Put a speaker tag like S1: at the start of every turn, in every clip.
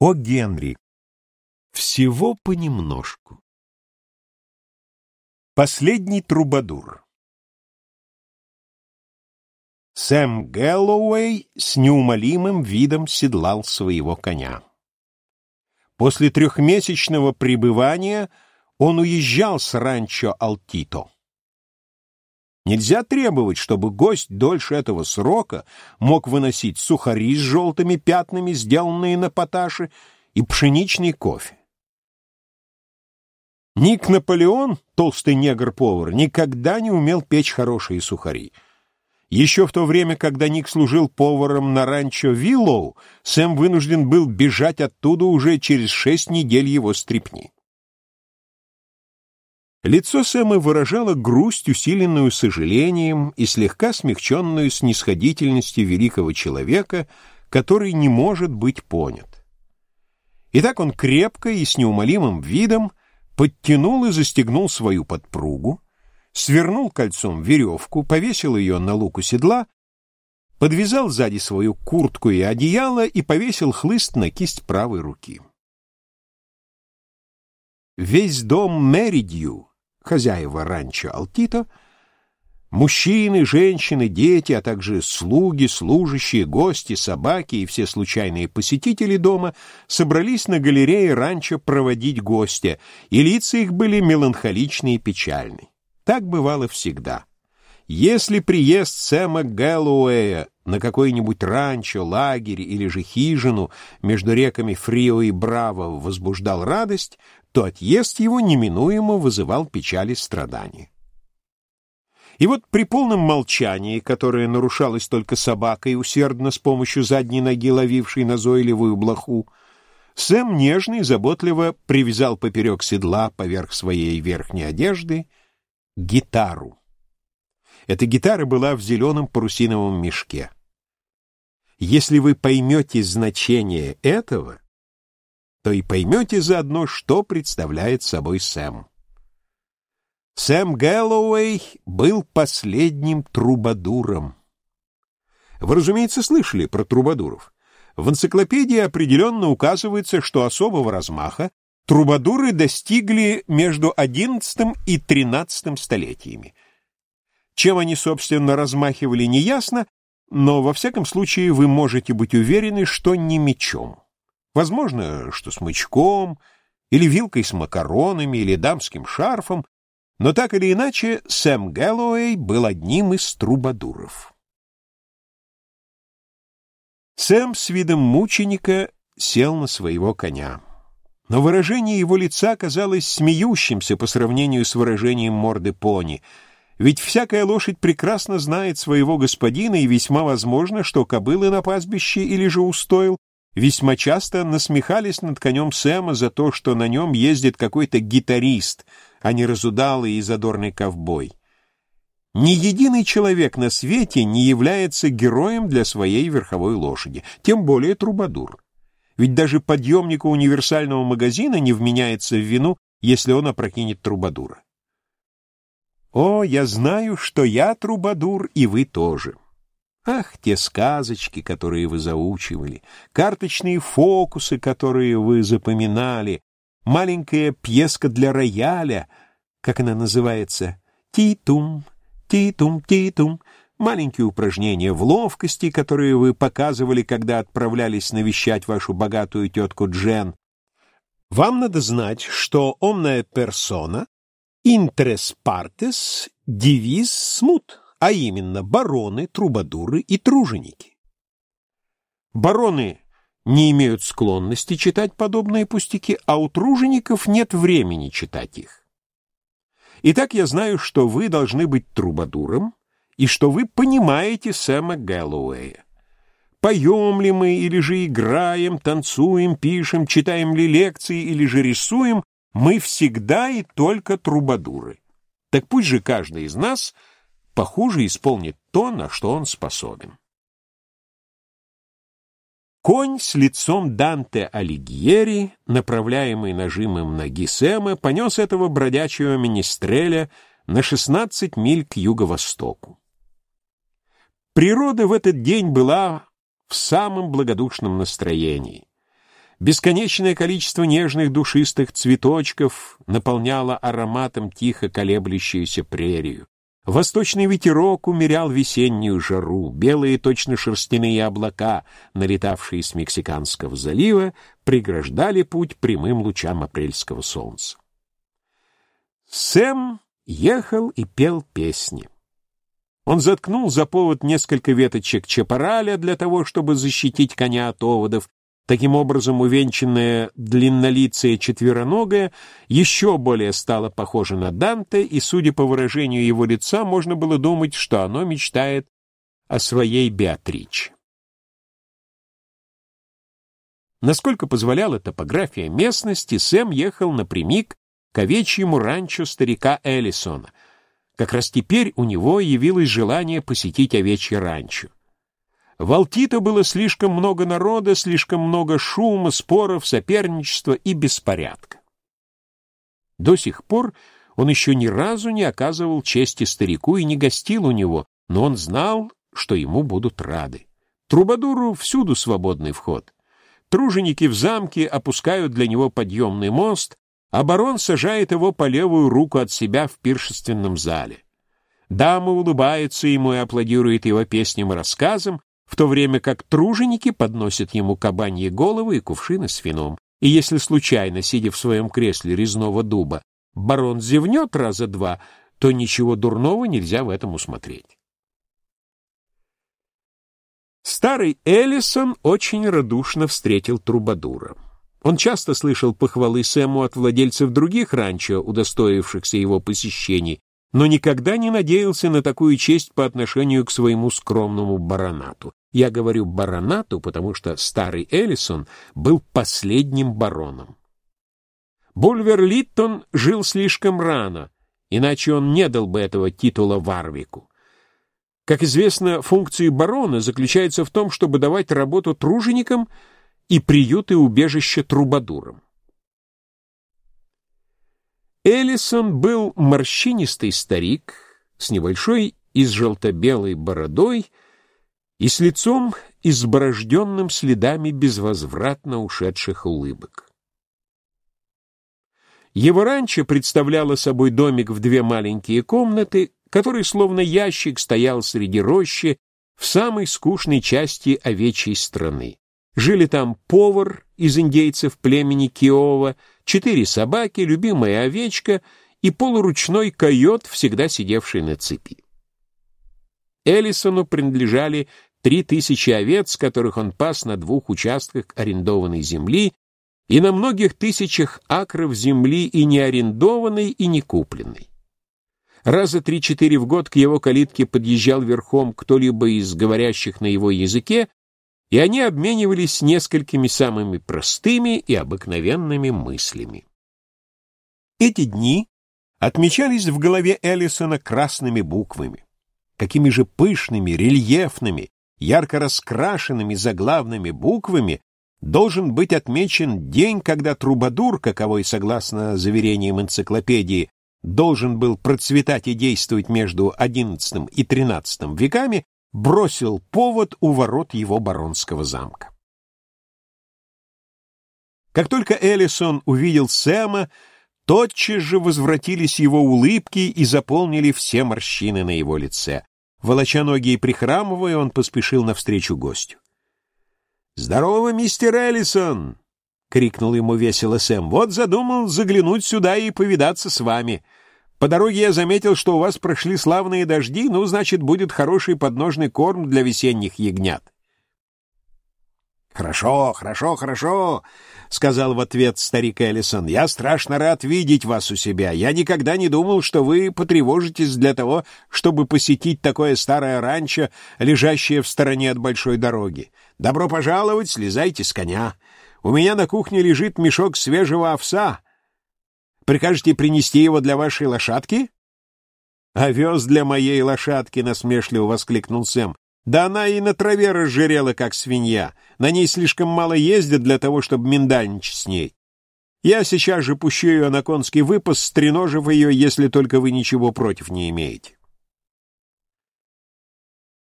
S1: О Генри. Всего понемножку. Последний трубадур. Сэм Гэллоуэй с неумолимым видом седлал своего коня. После трехмесячного пребывания он уезжал с ранчо Алтито. Нельзя требовать, чтобы гость дольше этого срока мог выносить сухари с желтыми пятнами, сделанные на поташе, и пшеничный кофе. Ник Наполеон, толстый негр-повар, никогда не умел печь хорошие сухари. Еще в то время, когда Ник служил поваром на ранчо Виллоу, Сэм вынужден был бежать оттуда уже через шесть недель его стрипни. Лицо Сэма выражало грусть, усиленную сожалением и слегка смягченную снисходительностью великого человека, который не может быть понят. И так он крепко и с неумолимым видом подтянул и застегнул свою подпругу, свернул кольцом веревку, повесил ее на луку седла, подвязал сзади свою куртку и одеяло и повесил хлыст на кисть правой руки. Весь дом Меридью хозяева ранчо Алтито, мужчины, женщины, дети, а также слуги, служащие, гости, собаки и все случайные посетители дома собрались на галерее ранчо проводить гостя, и лица их были меланхоличны и печальны. Так бывало всегда. Если приезд Сэма Гэллоуэя на какой-нибудь ранчо, лагерь или же хижину между реками Фрио и Браво возбуждал радость, то отъезд его неминуемо вызывал печаль и страдания. И вот при полном молчании, которое нарушалось только собакой, усердно с помощью задней ноги ловившей назойливую блоху, Сэм нежно и заботливо привязал поперек седла поверх своей верхней одежды гитару. Эта гитара была в зеленом парусиновом мешке. Если вы поймете значение этого, то и поймете заодно, что представляет собой Сэм. Сэм Гэллоуэй был последним трубадуром. Вы, разумеется, слышали про трубадуров. В энциклопедии определенно указывается, что особого размаха трубадуры достигли между XI и XIII столетиями. Чем они, собственно, размахивали, неясно, но, во всяком случае, вы можете быть уверены, что не мечом. Возможно, что смычком, или вилкой с макаронами, или дамским шарфом, но так или иначе Сэм Гэллоуэй был одним из трубадуров. Сэм с видом мученика сел на своего коня. Но выражение его лица казалось смеющимся по сравнению с выражением морды пони, ведь всякая лошадь прекрасно знает своего господина, и весьма возможно, что кобылы на пастбище или же устоил весьма часто насмехались над конем Сэма за то, что на нем ездит какой-то гитарист, а не разудалый и задорный ковбой. Ни единый человек на свете не является героем для своей верховой лошади, тем более трубадур. Ведь даже подъемнику универсального магазина не вменяется в вину, если он опрокинет трубадура. О, я знаю, что я трубадур, и вы тоже. Ах, те сказочки, которые вы заучивали, карточные фокусы, которые вы запоминали, маленькая пьеска для рояля, как она называется, ти-тум, ти-тум, ти-тум, маленькие упражнения в ловкости, которые вы показывали, когда отправлялись навещать вашу богатую тетку Джен. Вам надо знать, что «omnia persona intres partes divis smut» а именно бароны, трубадуры и труженики. Бароны не имеют склонности читать подобные пустяки, а у тружеников нет времени читать их. Итак, я знаю, что вы должны быть трубадуром, и что вы понимаете Сэма Гэллоуэя. Поем ли мы, или же играем, танцуем, пишем, читаем ли лекции, или же рисуем, мы всегда и только трубадуры. Так пусть же каждый из нас — похуже исполнит то, на что он способен. Конь с лицом Данте Алигьери, направляемый нажимом ноги Сэма, понес этого бродячего министреля на 16 миль к юго-востоку. Природа в этот день была в самом благодушном настроении. Бесконечное количество нежных душистых цветочков наполняло ароматом тихо колеблющуюся прерию. Восточный ветерок умерял весеннюю жару, белые точно шерстяные облака, налетавшие с Мексиканского залива, преграждали путь прямым лучам апрельского солнца. Сэм ехал и пел песни. Он заткнул за повод несколько веточек чапараля для того, чтобы защитить коня от оводов, Таким образом, увенчанная длиннолицая четвероногая еще более стала похожа на Данте, и, судя по выражению его лица, можно было думать, что оно мечтает о своей Беатриче. Насколько позволяла топография местности, Сэм ехал напрямик к овечьему ранчо старика Эллисона. Как раз теперь у него явилось желание посетить овечье ранчо. В Алтито было слишком много народа, слишком много шума, споров, соперничества и беспорядка. До сих пор он еще ни разу не оказывал чести старику и не гостил у него, но он знал, что ему будут рады. Трубадуру всюду свободный вход. Труженики в замке опускают для него подъемный мост, а барон сажает его по левую руку от себя в пиршественном зале. Дама улыбается ему и аплодирует его песням и рассказам, в то время как труженики подносят ему кабаньи головы и кувшины с вином. И если случайно, сидя в своем кресле резного дуба, барон зевнет раза два, то ничего дурного нельзя в этом усмотреть. Старый Эллисон очень радушно встретил Трубадура. Он часто слышал похвалы Сэму от владельцев других ранчо, удостоившихся его посещений, но никогда не надеялся на такую честь по отношению к своему скромному баронату. Я говорю баронату, потому что старый Эллисон был последним бароном. Бульвер Литтон жил слишком рано, иначе он не дал бы этого титула Варвику. Как известно, функции барона заключаются в том, чтобы давать работу труженикам и приют и убежище трубадурам. Эллисон был морщинистый старик с небольшой изжелто-белой бородой и с лицом, изборожденным следами безвозвратно ушедших улыбок. Его ранчо представляло собой домик в две маленькие комнаты, который словно ящик стоял среди рощи в самой скучной части овечьей страны. Жили там повар из индейцев племени Киова, четыре собаки, любимая овечка и полуручной койот, всегда сидевший на цепи. Эллисону принадлежали три тысячи овец, которых он пас на двух участках арендованной земли и на многих тысячах акров земли и не арендованной, и не купленной. Раза три-четыре в год к его калитке подъезжал верхом кто-либо из говорящих на его языке, и они обменивались несколькими самыми простыми и обыкновенными мыслями. Эти дни отмечались в голове Эллисона красными буквами. Какими же пышными, рельефными, ярко раскрашенными заглавными буквами должен быть отмечен день, когда Трубадур, каковой, согласно заверениям энциклопедии, должен был процветать и действовать между XI и XIII веками, бросил повод у ворот его баронского замка. Как только Эллисон увидел Сэма, тотчас же возвратились его улыбки и заполнили все морщины на его лице. Волоча ноги и прихрамывая, он поспешил навстречу гостю. «Здорово, мистер Эллисон!» — крикнул ему весело Сэм. «Вот задумал заглянуть сюда и повидаться с вами. По дороге я заметил, что у вас прошли славные дожди, ну, значит, будет хороший подножный корм для весенних ягнят». «Хорошо, хорошо, хорошо», — сказал в ответ старик Эллисон. «Я страшно рад видеть вас у себя. Я никогда не думал, что вы потревожитесь для того, чтобы посетить такое старое ранчо, лежащее в стороне от большой дороги. Добро пожаловать, слезайте с коня. У меня на кухне лежит мешок свежего овса. Прикажете принести его для вашей лошадки?» «Овес для моей лошадки!» — насмешливо воскликнул Сэм. Да она и на траве разжирела, как свинья. На ней слишком мало ездят для того, чтобы миндальничать с ней. Я сейчас же пущу ее на конский выпас, стреножив ее, если только вы ничего против не имеете.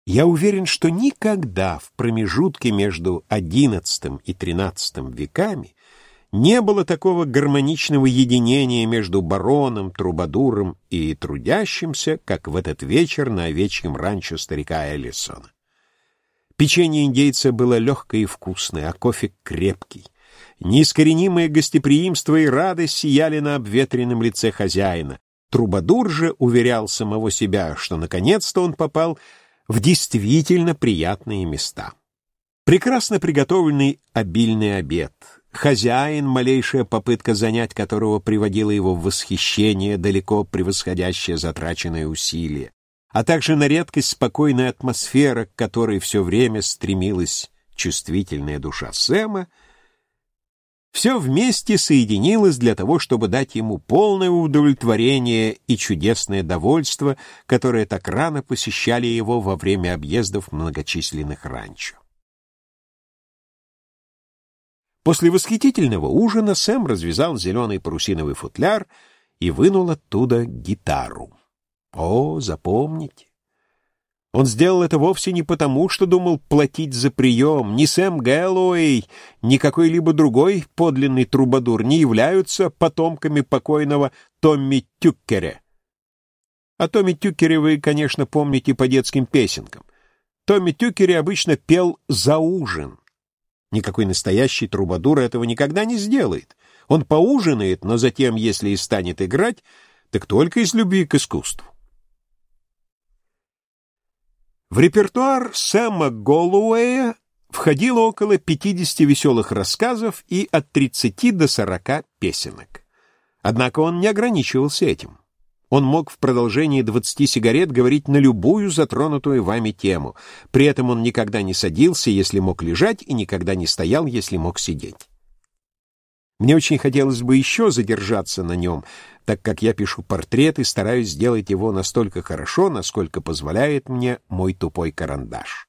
S1: Я уверен, что никогда в промежутке между XI и XIII веками не было такого гармоничного единения между бароном, трубадуром и трудящимся, как в этот вечер на овечьем ранчо старика Эллисона. Печенье индейца было легкое и вкусное, а кофе крепкий. Неискоренимое гостеприимство и радость сияли на обветренном лице хозяина. Трубадур же уверял самого себя, что наконец-то он попал в действительно приятные места. Прекрасно приготовленный обильный обед. Хозяин, малейшая попытка занять которого приводила его в восхищение, далеко превосходящее затраченные усилия а также на редкость спокойная атмосфера, к которой все время стремилась чувствительная душа Сэма, все вместе соединилось для того, чтобы дать ему полное удовлетворение и чудесное довольство, которое так рано посещали его во время объездов многочисленных ранчо. После восхитительного ужина Сэм развязал зеленый парусиновый футляр и вынул оттуда гитару. О, запомните. Он сделал это вовсе не потому, что думал платить за прием. Ни Сэм Гэллоуэй, ни какой-либо другой подлинный трубадур не являются потомками покойного Томми Тюккере. О Томми Тюкере вы, конечно, помните по детским песенкам. Томми Тюкере обычно пел за ужин. Никакой настоящий трубадур этого никогда не сделает. Он поужинает, но затем, если и станет играть, так только из любви к искусству. В репертуар Сэма Голуэя входило около 50 веселых рассказов и от 30 до 40 песенок. Однако он не ограничивался этим. Он мог в продолжении 20 сигарет говорить на любую затронутую вами тему. При этом он никогда не садился, если мог лежать, и никогда не стоял, если мог сидеть. Мне очень хотелось бы еще задержаться на нем, так как я пишу портрет и стараюсь сделать его настолько хорошо, насколько позволяет мне мой тупой карандаш.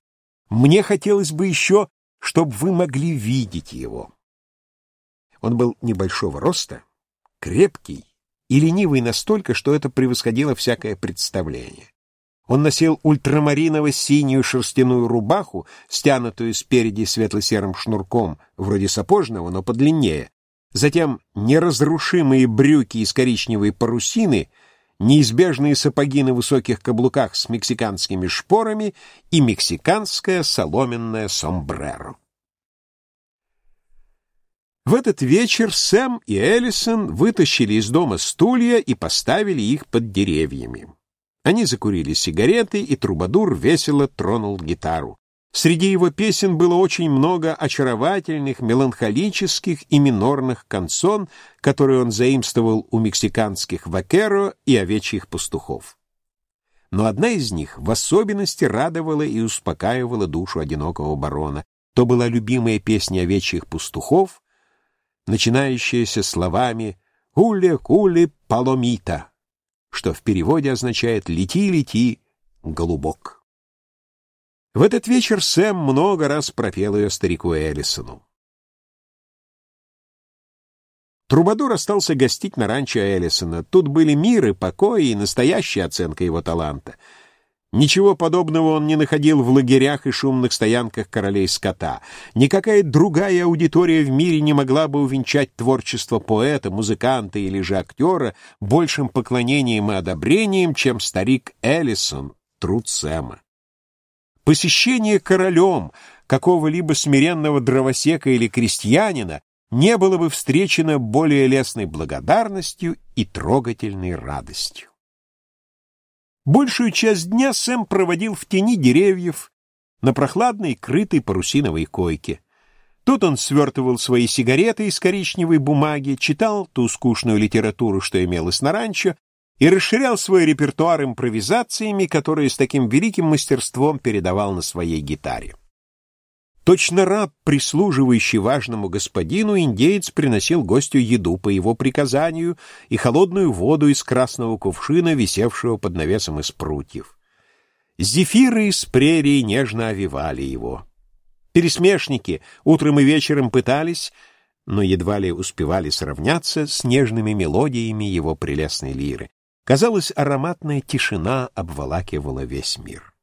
S1: Мне хотелось бы еще, чтобы вы могли видеть его. Он был небольшого роста, крепкий и ленивый настолько, что это превосходило всякое представление. Он носил ультрамариново-синюю шерстяную рубаху, стянутую спереди светло-серым шнурком, вроде сапожного, но подлиннее, затем неразрушимые брюки из коричневой парусины, неизбежные сапоги на высоких каблуках с мексиканскими шпорами и мексиканское соломенное сомбреро. В этот вечер Сэм и Эллисон вытащили из дома стулья и поставили их под деревьями. Они закурили сигареты, и Трубадур весело тронул гитару. Среди его песен было очень много очаровательных, меланхолических и минорных канцон, которые он заимствовал у мексиканских вакеро и овечьих пастухов. Но одна из них в особенности радовала и успокаивала душу одинокого барона. То была любимая песня овечьих пастухов, начинающаяся словами «Куле-куле паломита», что в переводе означает «лети-лети, голубок». В этот вечер Сэм много раз пропел ее старику Эллисону. Трубадур остался гостить на ранчо Эллисона. Тут были мир и покой, и настоящая оценка его таланта. Ничего подобного он не находил в лагерях и шумных стоянках королей скота. Никакая другая аудитория в мире не могла бы увенчать творчество поэта, музыканта или же актера большим поклонением и одобрением, чем старик Эллисон, труд Сэма. Посещение королем какого-либо смиренного дровосека или крестьянина не было бы встречено более лестной благодарностью и трогательной радостью. Большую часть дня Сэм проводил в тени деревьев на прохладной, крытой парусиновой койке. Тут он свертывал свои сигареты из коричневой бумаги, читал ту скучную литературу, что имелось на ранчо, и расширял свой репертуар импровизациями, которые с таким великим мастерством передавал на своей гитаре. Точно раб, прислуживающий важному господину, индеец приносил гостю еду по его приказанию и холодную воду из красного кувшина, висевшего под навесом из прутьев. Зефиры из прерии нежно овивали его. Пересмешники утром и вечером пытались, но едва ли успевали сравняться с нежными мелодиями его прелестной лиры. Казалось, ароматная тишина обволакивала весь мир.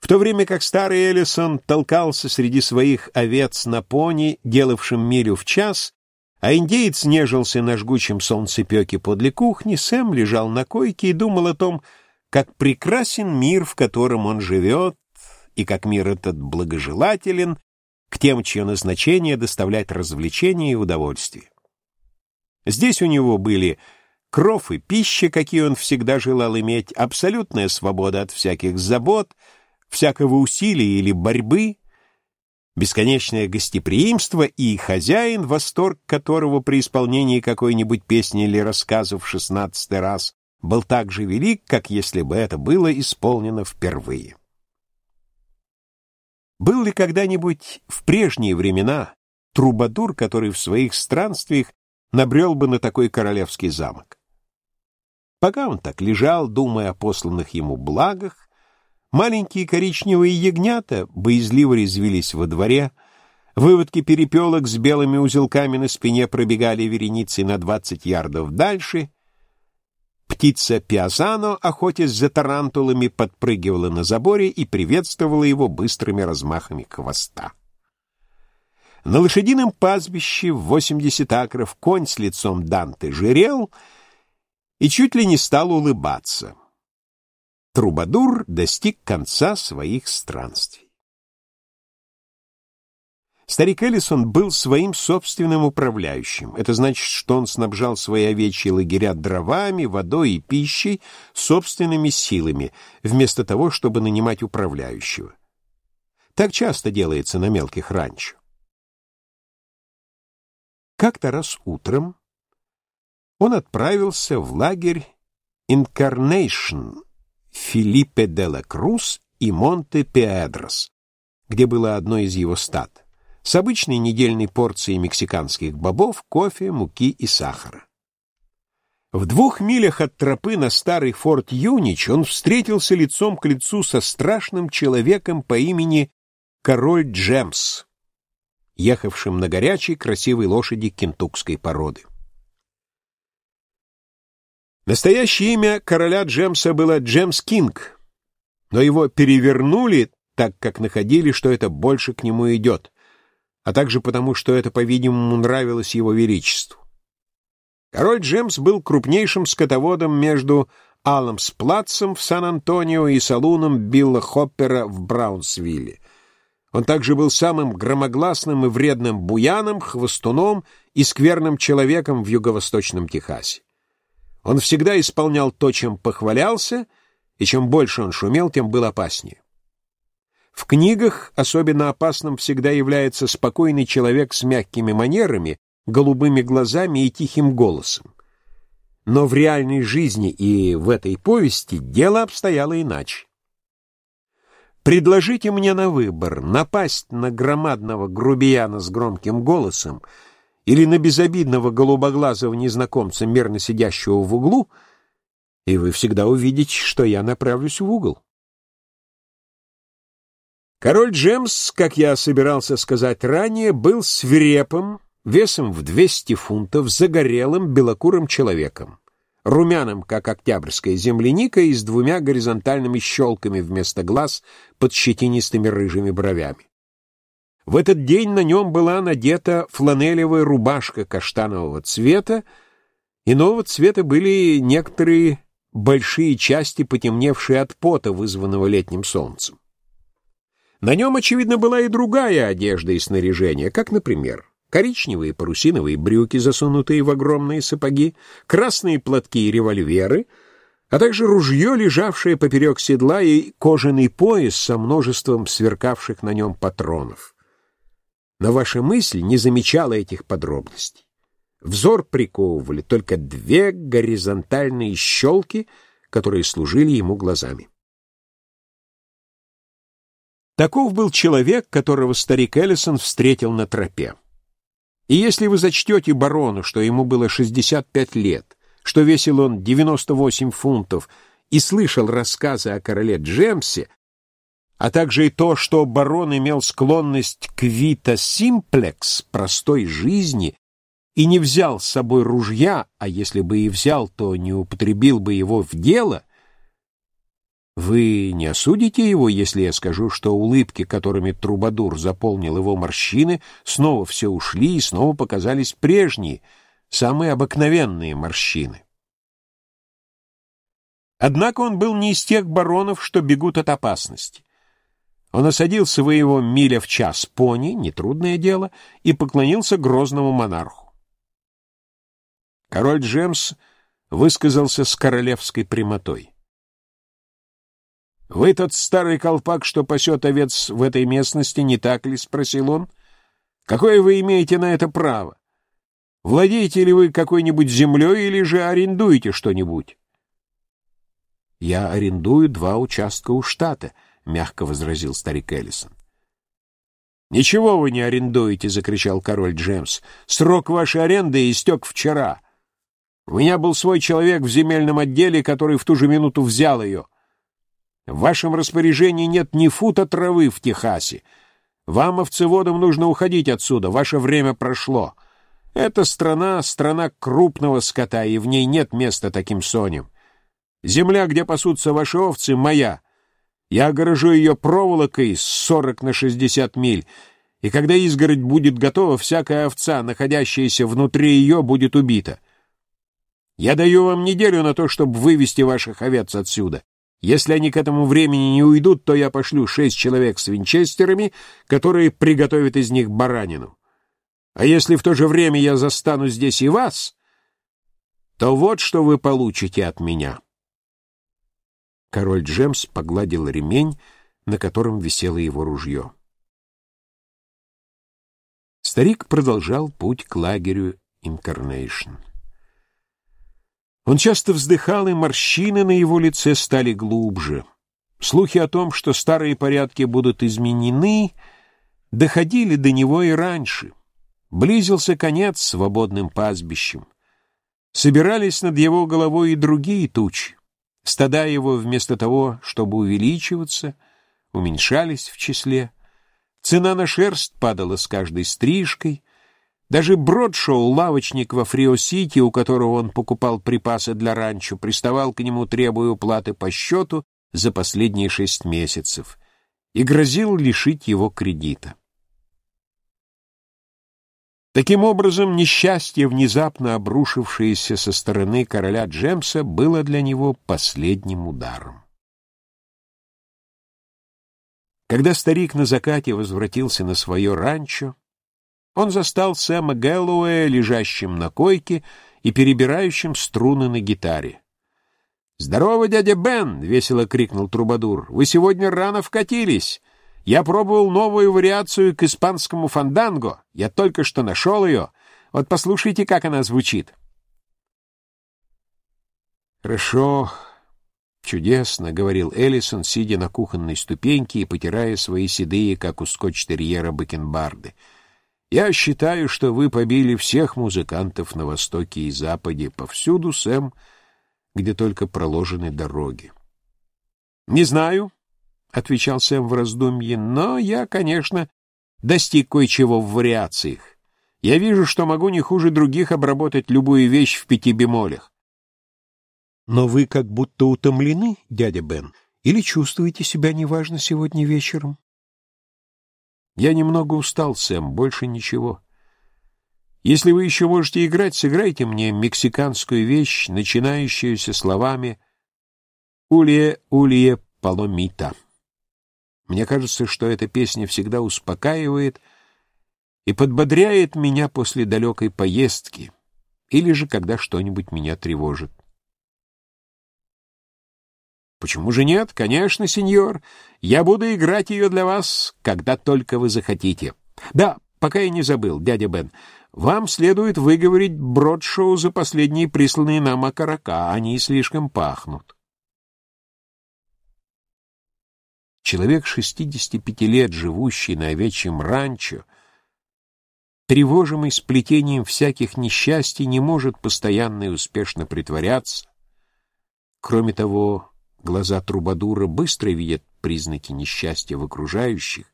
S1: В то время как старый Эллисон толкался среди своих овец на пони, делавшим милю в час, а индеец нежился на жгучем солнцепеке подле кухни, Сэм лежал на койке и думал о том, как прекрасен мир, в котором он живет, и как мир этот благожелателен к тем, чье назначение доставлять развлечения и удовольствие. Здесь у него были кров и пища, какие он всегда желал иметь, абсолютная свобода от всяких забот, всякого усилия или борьбы, бесконечное гостеприимство и хозяин, восторг которого при исполнении какой-нибудь песни или рассказа в шестнадцатый раз был так же велик, как если бы это было исполнено впервые. Был ли когда-нибудь в прежние времена трубадур, который в своих странствиях набрел бы на такой королевский замок? Пока он так лежал, думая о посланных ему благах, маленькие коричневые ягнята боязливо резвились во дворе, выводки перепелок с белыми узелками на спине пробегали вереницей на двадцать ярдов дальше — птица паизано, охотясь за тарантулами, подпрыгивала на заборе и приветствовала его быстрыми размахами хвоста. На лошадином пастбище в восемьдесят акров конь с лицом Данте жирел и чуть ли не стал улыбаться. Трубадур достиг конца своих странствий. Старик Эллисон был своим собственным управляющим. Это значит, что он снабжал свои овечьи лагеря дровами, водой и пищей собственными силами, вместо того, чтобы нанимать управляющего. Так часто делается на мелких ранчо. Как-то раз утром он отправился в лагерь Инкарнейшн Филиппе де ла Круз и Монте Педрос, где было одно из его стад с обычной недельной порцией мексиканских бобов, кофе, муки и сахара. В двух милях от тропы на старый форт Юнич он встретился лицом к лицу со страшным человеком по имени Король Джемс, ехавшим на горячей красивой лошади кентукской породы. Настоящее имя короля Джемса было Джемс Кинг, но его перевернули, так как находили, что это больше к нему идет а также потому, что это, по-видимому, нравилось его величеству. Король Джемс был крупнейшим скотоводом между Алламс-Плацем в Сан-Антонио и салуном Билла Хоппера в Браунсвилле. Он также был самым громогласным и вредным буяном, хвостуном и скверным человеком в юго-восточном Техасе. Он всегда исполнял то, чем похвалялся, и чем больше он шумел, тем был опаснее. В книгах особенно опасным всегда является спокойный человек с мягкими манерами, голубыми глазами и тихим голосом. Но в реальной жизни и в этой повести дело обстояло иначе. Предложите мне на выбор напасть на громадного грубияна с громким голосом или на безобидного голубоглазого незнакомца, мирно сидящего в углу, и вы всегда увидите, что я направлюсь в угол. Король Джемс, как я собирался сказать ранее, был свирепым, весом в 200 фунтов, загорелым, белокурым человеком, румяным, как октябрьская земляника, и с двумя горизонтальными щелками вместо глаз под щетинистыми рыжими бровями. В этот день на нем была надета фланелевая рубашка каштанового цвета, иного цвета были некоторые большие части, потемневшие от пота, вызванного летним солнцем. На нем, очевидно, была и другая одежда и снаряжение, как, например, коричневые парусиновые брюки, засунутые в огромные сапоги, красные платки и револьверы, а также ружье, лежавшее поперек седла, и кожаный пояс со множеством сверкавших на нем патронов. Но ваша мысль не замечала этих подробностей. Взор приковывали только две горизонтальные щелки, которые служили ему глазами. Таков был человек, которого старик Эллисон встретил на тропе. И если вы зачтете барону, что ему было 65 лет, что весил он 98 фунтов, и слышал рассказы о короле Джемсе, а также и то, что барон имел склонность к вита симплекс, простой жизни, и не взял с собой ружья, а если бы и взял, то не употребил бы его в дело, Вы не осудите его, если я скажу, что улыбки, которыми Трубадур заполнил его морщины, снова все ушли и снова показались прежние, самые обыкновенные морщины. Однако он был не из тех баронов, что бегут от опасности. Он осадил своего миля в час пони, нетрудное дело, и поклонился грозному монарху. Король Джемс высказался с королевской прямотой. «Вы тот старый колпак, что пасет овец в этой местности, не так ли?» — спросил он. «Какое вы имеете на это право? Владеете ли вы какой-нибудь землей или же арендуете что-нибудь?» «Я арендую два участка у штата», — мягко возразил старик Эллисон. «Ничего вы не арендуете!» — закричал король Джемс. «Срок вашей аренды истек вчера. У меня был свой человек в земельном отделе, который в ту же минуту взял ее». В вашем распоряжении нет ни фута травы в Техасе. Вам, овцеводам, нужно уходить отсюда, ваше время прошло. Эта страна — страна крупного скота, и в ней нет места таким соням. Земля, где пасутся ваши овцы, моя. Я огорожу ее проволокой с сорок на шестьдесят миль, и когда изгородь будет готова, всякая овца, находящаяся внутри ее, будет убита. Я даю вам неделю на то, чтобы вывести ваших овец отсюда. Если они к этому времени не уйдут, то я пошлю шесть человек с винчестерами, которые приготовят из них баранину. А если в то же время я застану здесь и вас, то вот что вы получите от меня». Король Джемс погладил ремень, на котором висело его ружье. Старик продолжал путь к лагерю Инкарнейшн. Он часто вздыхал, и морщины на его лице стали глубже. Слухи о том, что старые порядки будут изменены, доходили до него и раньше. Близился конец свободным пастбищем. Собирались над его головой и другие тучи. Стада его вместо того, чтобы увеличиваться, уменьшались в числе. Цена на шерсть падала с каждой стрижкой, даже Бродшоу, лавочник во Фрио-Сити, у которого он покупал припасы для ранчо, приставал к нему, требуя уплаты по счету за последние шесть месяцев и грозил лишить его кредита. Таким образом, несчастье, внезапно обрушившееся со стороны короля Джемса, было для него последним ударом. Когда старик на закате возвратился на свое ранчо, он застал Сэма Гэллоуэя, лежащим на койке и перебирающим струны на гитаре. «Здорово, дядя Бен!» — весело крикнул Трубадур. «Вы сегодня рано вкатились. Я пробовал новую вариацию к испанскому фанданго. Я только что нашел ее. Вот послушайте, как она звучит». «Хорошо, чудесно», — говорил Эллисон, сидя на кухонной ступеньке и потирая свои седые, как у скотч-терьера, бакенбарды. Я считаю, что вы побили всех музыкантов на Востоке и Западе, повсюду, Сэм, где только проложены дороги. — Не знаю, — отвечал Сэм в раздумье, — но я, конечно, достиг кое-чего в вариациях. Я вижу, что могу не хуже других обработать любую вещь в пяти бемолях. — Но вы как будто утомлены, дядя Бен, или чувствуете себя неважно сегодня вечером? Я немного устал, Сэм, больше ничего. Если вы еще можете играть, сыграйте мне мексиканскую вещь, начинающуюся словами «Улье, улье, паломита». Мне кажется, что эта песня всегда успокаивает и подбодряет меня после далекой поездки или же когда что-нибудь меня тревожит. Почему же нет? Конечно, сеньор. Я буду играть ее для вас, когда только вы захотите. Да, пока я не забыл, дядя Бен, вам следует выговорить Бродшоу за последние присланные нам окорока. Они слишком пахнут. Человек 65 лет, живущий на овечьем ранчо, тревожимый сплетением всяких несчастий, не может постоянно и успешно притворяться. Кроме того, Глаза Трубадура быстро видят признаки несчастья в окружающих,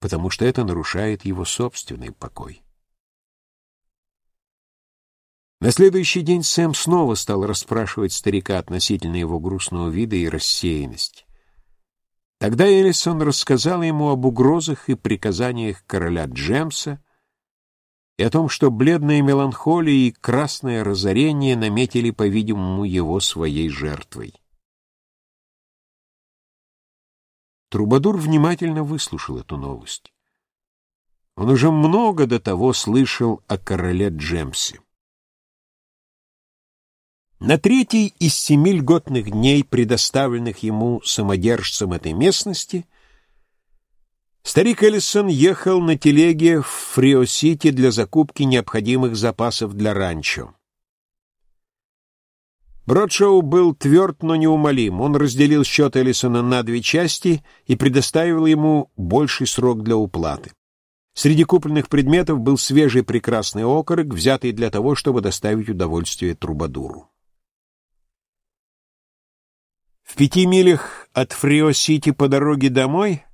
S1: потому что это нарушает его собственный покой. На следующий день Сэм снова стал расспрашивать старика относительно его грустного вида и рассеянности. Тогда Элисон рассказал ему об угрозах и приказаниях короля Джемса и о том, что бледная меланхолия и красное разорение наметили, по-видимому, его своей жертвой. Трубадур внимательно выслушал эту новость. Он уже много до того слышал о короле Джемсе. На третий из семи льготных дней, предоставленных ему самодержцем этой местности, старик Эллисон ехал на телеге в Фрио-Сити для закупки необходимых запасов для ранчо. Бродшоу был тверд, но неумолим. Он разделил счет Эллисона на две части и предоставил ему больший срок для уплаты. Среди купленных предметов был свежий прекрасный окорок, взятый для того, чтобы доставить удовольствие Трубадуру. В пяти милях от Фрио-Сити по дороге домой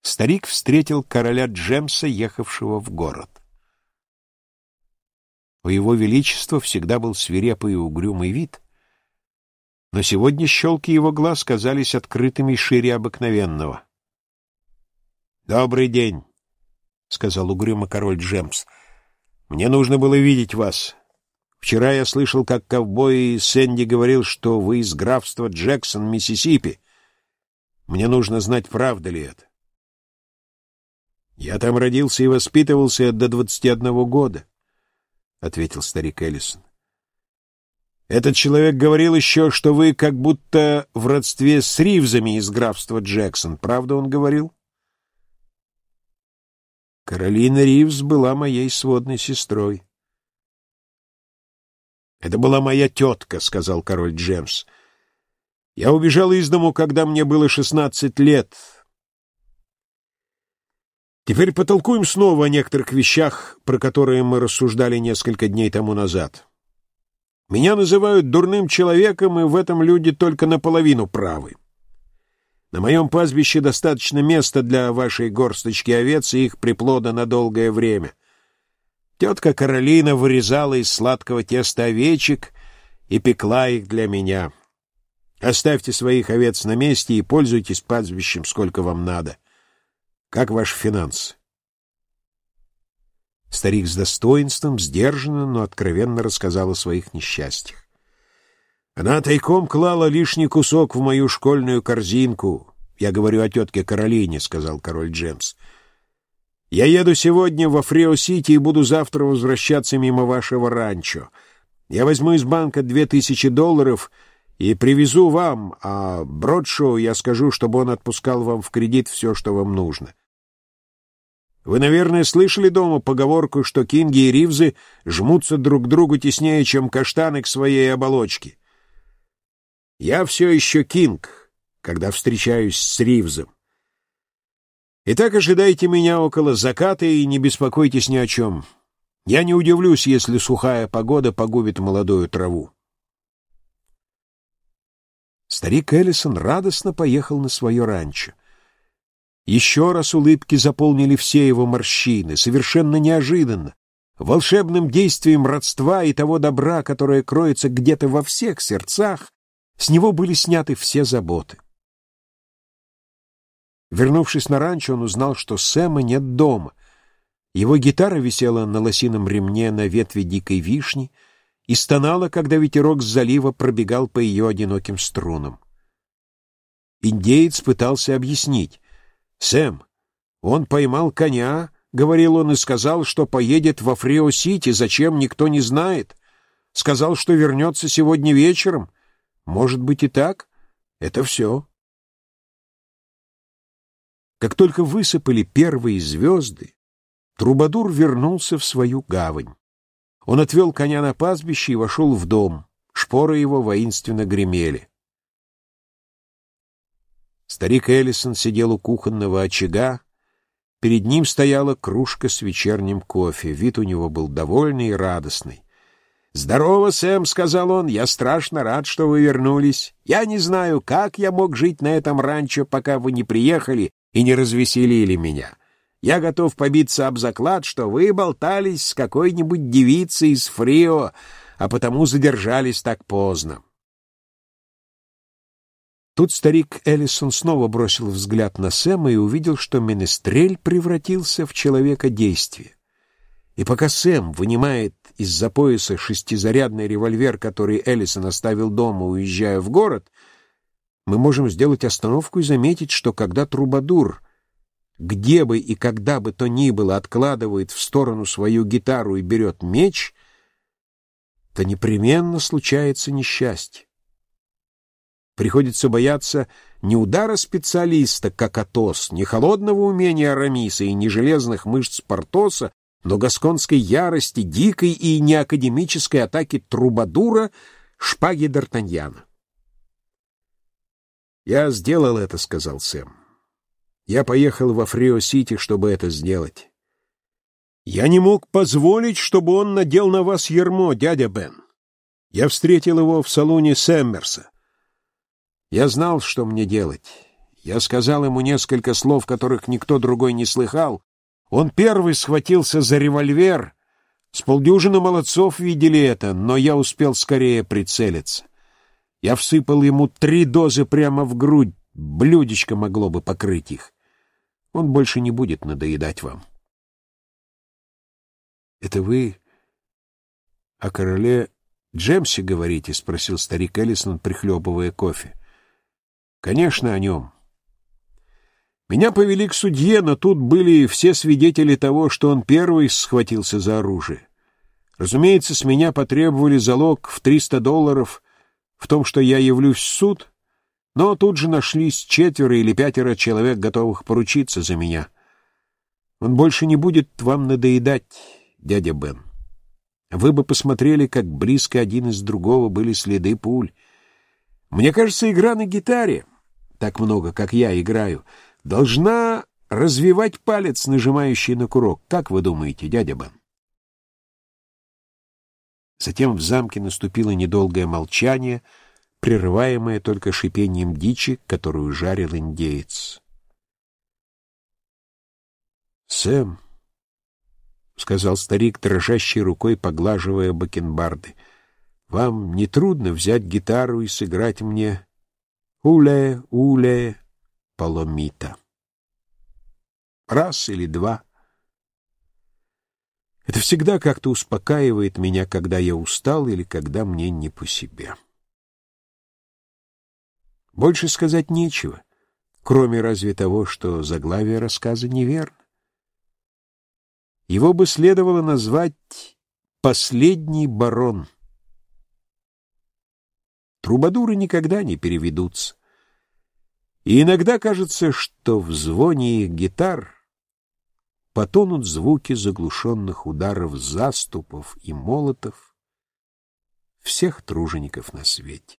S1: старик встретил короля Джемса, ехавшего в город. У его величества всегда был свирепый и угрюмый вид, но сегодня щелки его глаз казались открытыми шире обыкновенного. «Добрый день», — сказал угрюмо король Джемс. «Мне нужно было видеть вас. Вчера я слышал, как ковбой Сэнди говорил, что вы из графства Джексон, Миссисипи. Мне нужно знать, правда ли это. Я там родился и воспитывался до двадцати одного года, — ответил старик Эллисон. Этот человек говорил еще, что вы как будто в родстве с Ривзами из графства Джексон. Правда он говорил? Каролина Ривз была моей сводной сестрой. «Это была моя тетка», — сказал король Джемс. «Я убежал из дому, когда мне было шестнадцать лет. Теперь потолкуем снова о некоторых вещах, про которые мы рассуждали несколько дней тому назад. Меня называют дурным человеком, и в этом люди только наполовину правы. На моем пастбище достаточно места для вашей горсточки овец и их приплода на долгое время». Тетка Каролина вырезала из сладкого теста овечек и пекла их для меня. Оставьте своих овец на месте и пользуйтесь пастбищем сколько вам надо. Как ваш финанс? Старик с достоинством, сдержанно, но откровенно рассказал о своих несчастьях. Она тайком клала лишний кусок в мою школьную корзинку. Я говорю о тетке Каролине, — сказал король Джемс. — я еду сегодня во Фрео-Сити и буду завтра возвращаться мимо вашего ранчо. Я возьму из банка две тысячи долларов и привезу вам, а Бродшоу я скажу, чтобы он отпускал вам в кредит все, что вам нужно. Вы, наверное, слышали дома поговорку, что кинги и ривзы жмутся друг к другу теснее, чем каштаны к своей оболочке. Я все еще кинг, когда встречаюсь с ривзом. Итак, ожидайте меня около заката и не беспокойтесь ни о чем. Я не удивлюсь, если сухая погода погубит молодую траву. Старик Эллисон радостно поехал на свое ранчо. Еще раз улыбки заполнили все его морщины, совершенно неожиданно, волшебным действием родства и того добра, которое кроется где-то во всех сердцах, с него были сняты все заботы. Вернувшись на ранчо, он узнал, что Сэма нет дома. Его гитара висела на лосином ремне на ветви дикой вишни и стонала, когда ветерок с залива пробегал по ее одиноким струнам. Индеец пытался объяснить. «Сэм, он поймал коня, — говорил он, — и сказал, что поедет во Фрио-Сити, зачем, никто не знает. Сказал, что вернется сегодня вечером. Может быть и так? Это все». Как только высыпали первые звезды, Трубадур вернулся в свою гавань. Он отвел коня на пастбище и вошел в дом. Шпоры его воинственно гремели. Старик Эллисон сидел у кухонного очага. Перед ним стояла кружка с вечерним кофе. Вид у него был довольный и радостный. «Здорово, Сэм», — сказал он, — «я страшно рад, что вы вернулись. Я не знаю, как я мог жить на этом ранчо, пока вы не приехали и не развеселили меня. Я готов побиться об заклад, что вы болтались с какой-нибудь девицей из Фрио, а потому задержались так поздно. Тут старик Эллисон снова бросил взгляд на Сэма и увидел, что Менестрель превратился в человека действия. И пока Сэм вынимает из-за пояса шестизарядный револьвер, который Эллисон оставил дома, уезжая в город, мы можем сделать остановку и заметить, что когда Трубадур, где бы и когда бы то ни было, откладывает в сторону свою гитару и берет меч, то непременно случается несчастье. Приходится бояться не удара специалиста, как Атос, не холодного умения Арамиса и не железных мышц Портоса, но гасконской ярости, дикой и неакадемической атаки Трубадура, шпаги Д'Артаньяна. «Я сделал это», — сказал Сэм. «Я поехал во Фрио-Сити, чтобы это сделать. Я не мог позволить, чтобы он надел на вас ермо, дядя Бен. Я встретил его в салоне Сэммерса. Я знал, что мне делать. Я сказал ему несколько слов, которых никто другой не слыхал. Он первый схватился за револьвер. С полдюжины молодцов видели это, но я успел скорее прицелиться. Я всыпал ему три дозы прямо в грудь, блюдечко могло бы покрыть их. Он больше не будет надоедать вам. — Это вы о короле Джемсе говорите? — спросил старик Эллисон, прихлебывая кофе. — Конечно, о нем. Меня повели к судье, но тут были все свидетели того, что он первый схватился за оружие. Разумеется, с меня потребовали залог в триста долларов в том, что я явлюсь в суд, но тут же нашлись четверо или пятеро человек, готовых поручиться за меня. Он больше не будет вам надоедать, дядя Бен. Вы бы посмотрели, как близко один из другого были следы пуль. Мне кажется, игра на гитаре, так много, как я играю, должна развивать палец, нажимающий на курок. Как вы думаете, дядя Бен? Затем в замке наступило недолгое молчание, прерываемое только шипением дичи, которую жарил индеец. «Сэм», — сказал старик, дрожащей рукой поглаживая бакенбарды, — «вам не трудно взять гитару и сыграть мне «Уле, уле, поломита»?» Раз или два — это всегда как-то успокаивает меня, когда я устал или когда мне не по себе. Больше сказать нечего, кроме разве того, что заглавие рассказа неверно. Его бы следовало назвать «Последний барон». Трубадуры никогда не переведутся. И иногда кажется, что в звоне их гитар потонут звуки заглушенных ударов заступов и молотов всех тружеников на свете.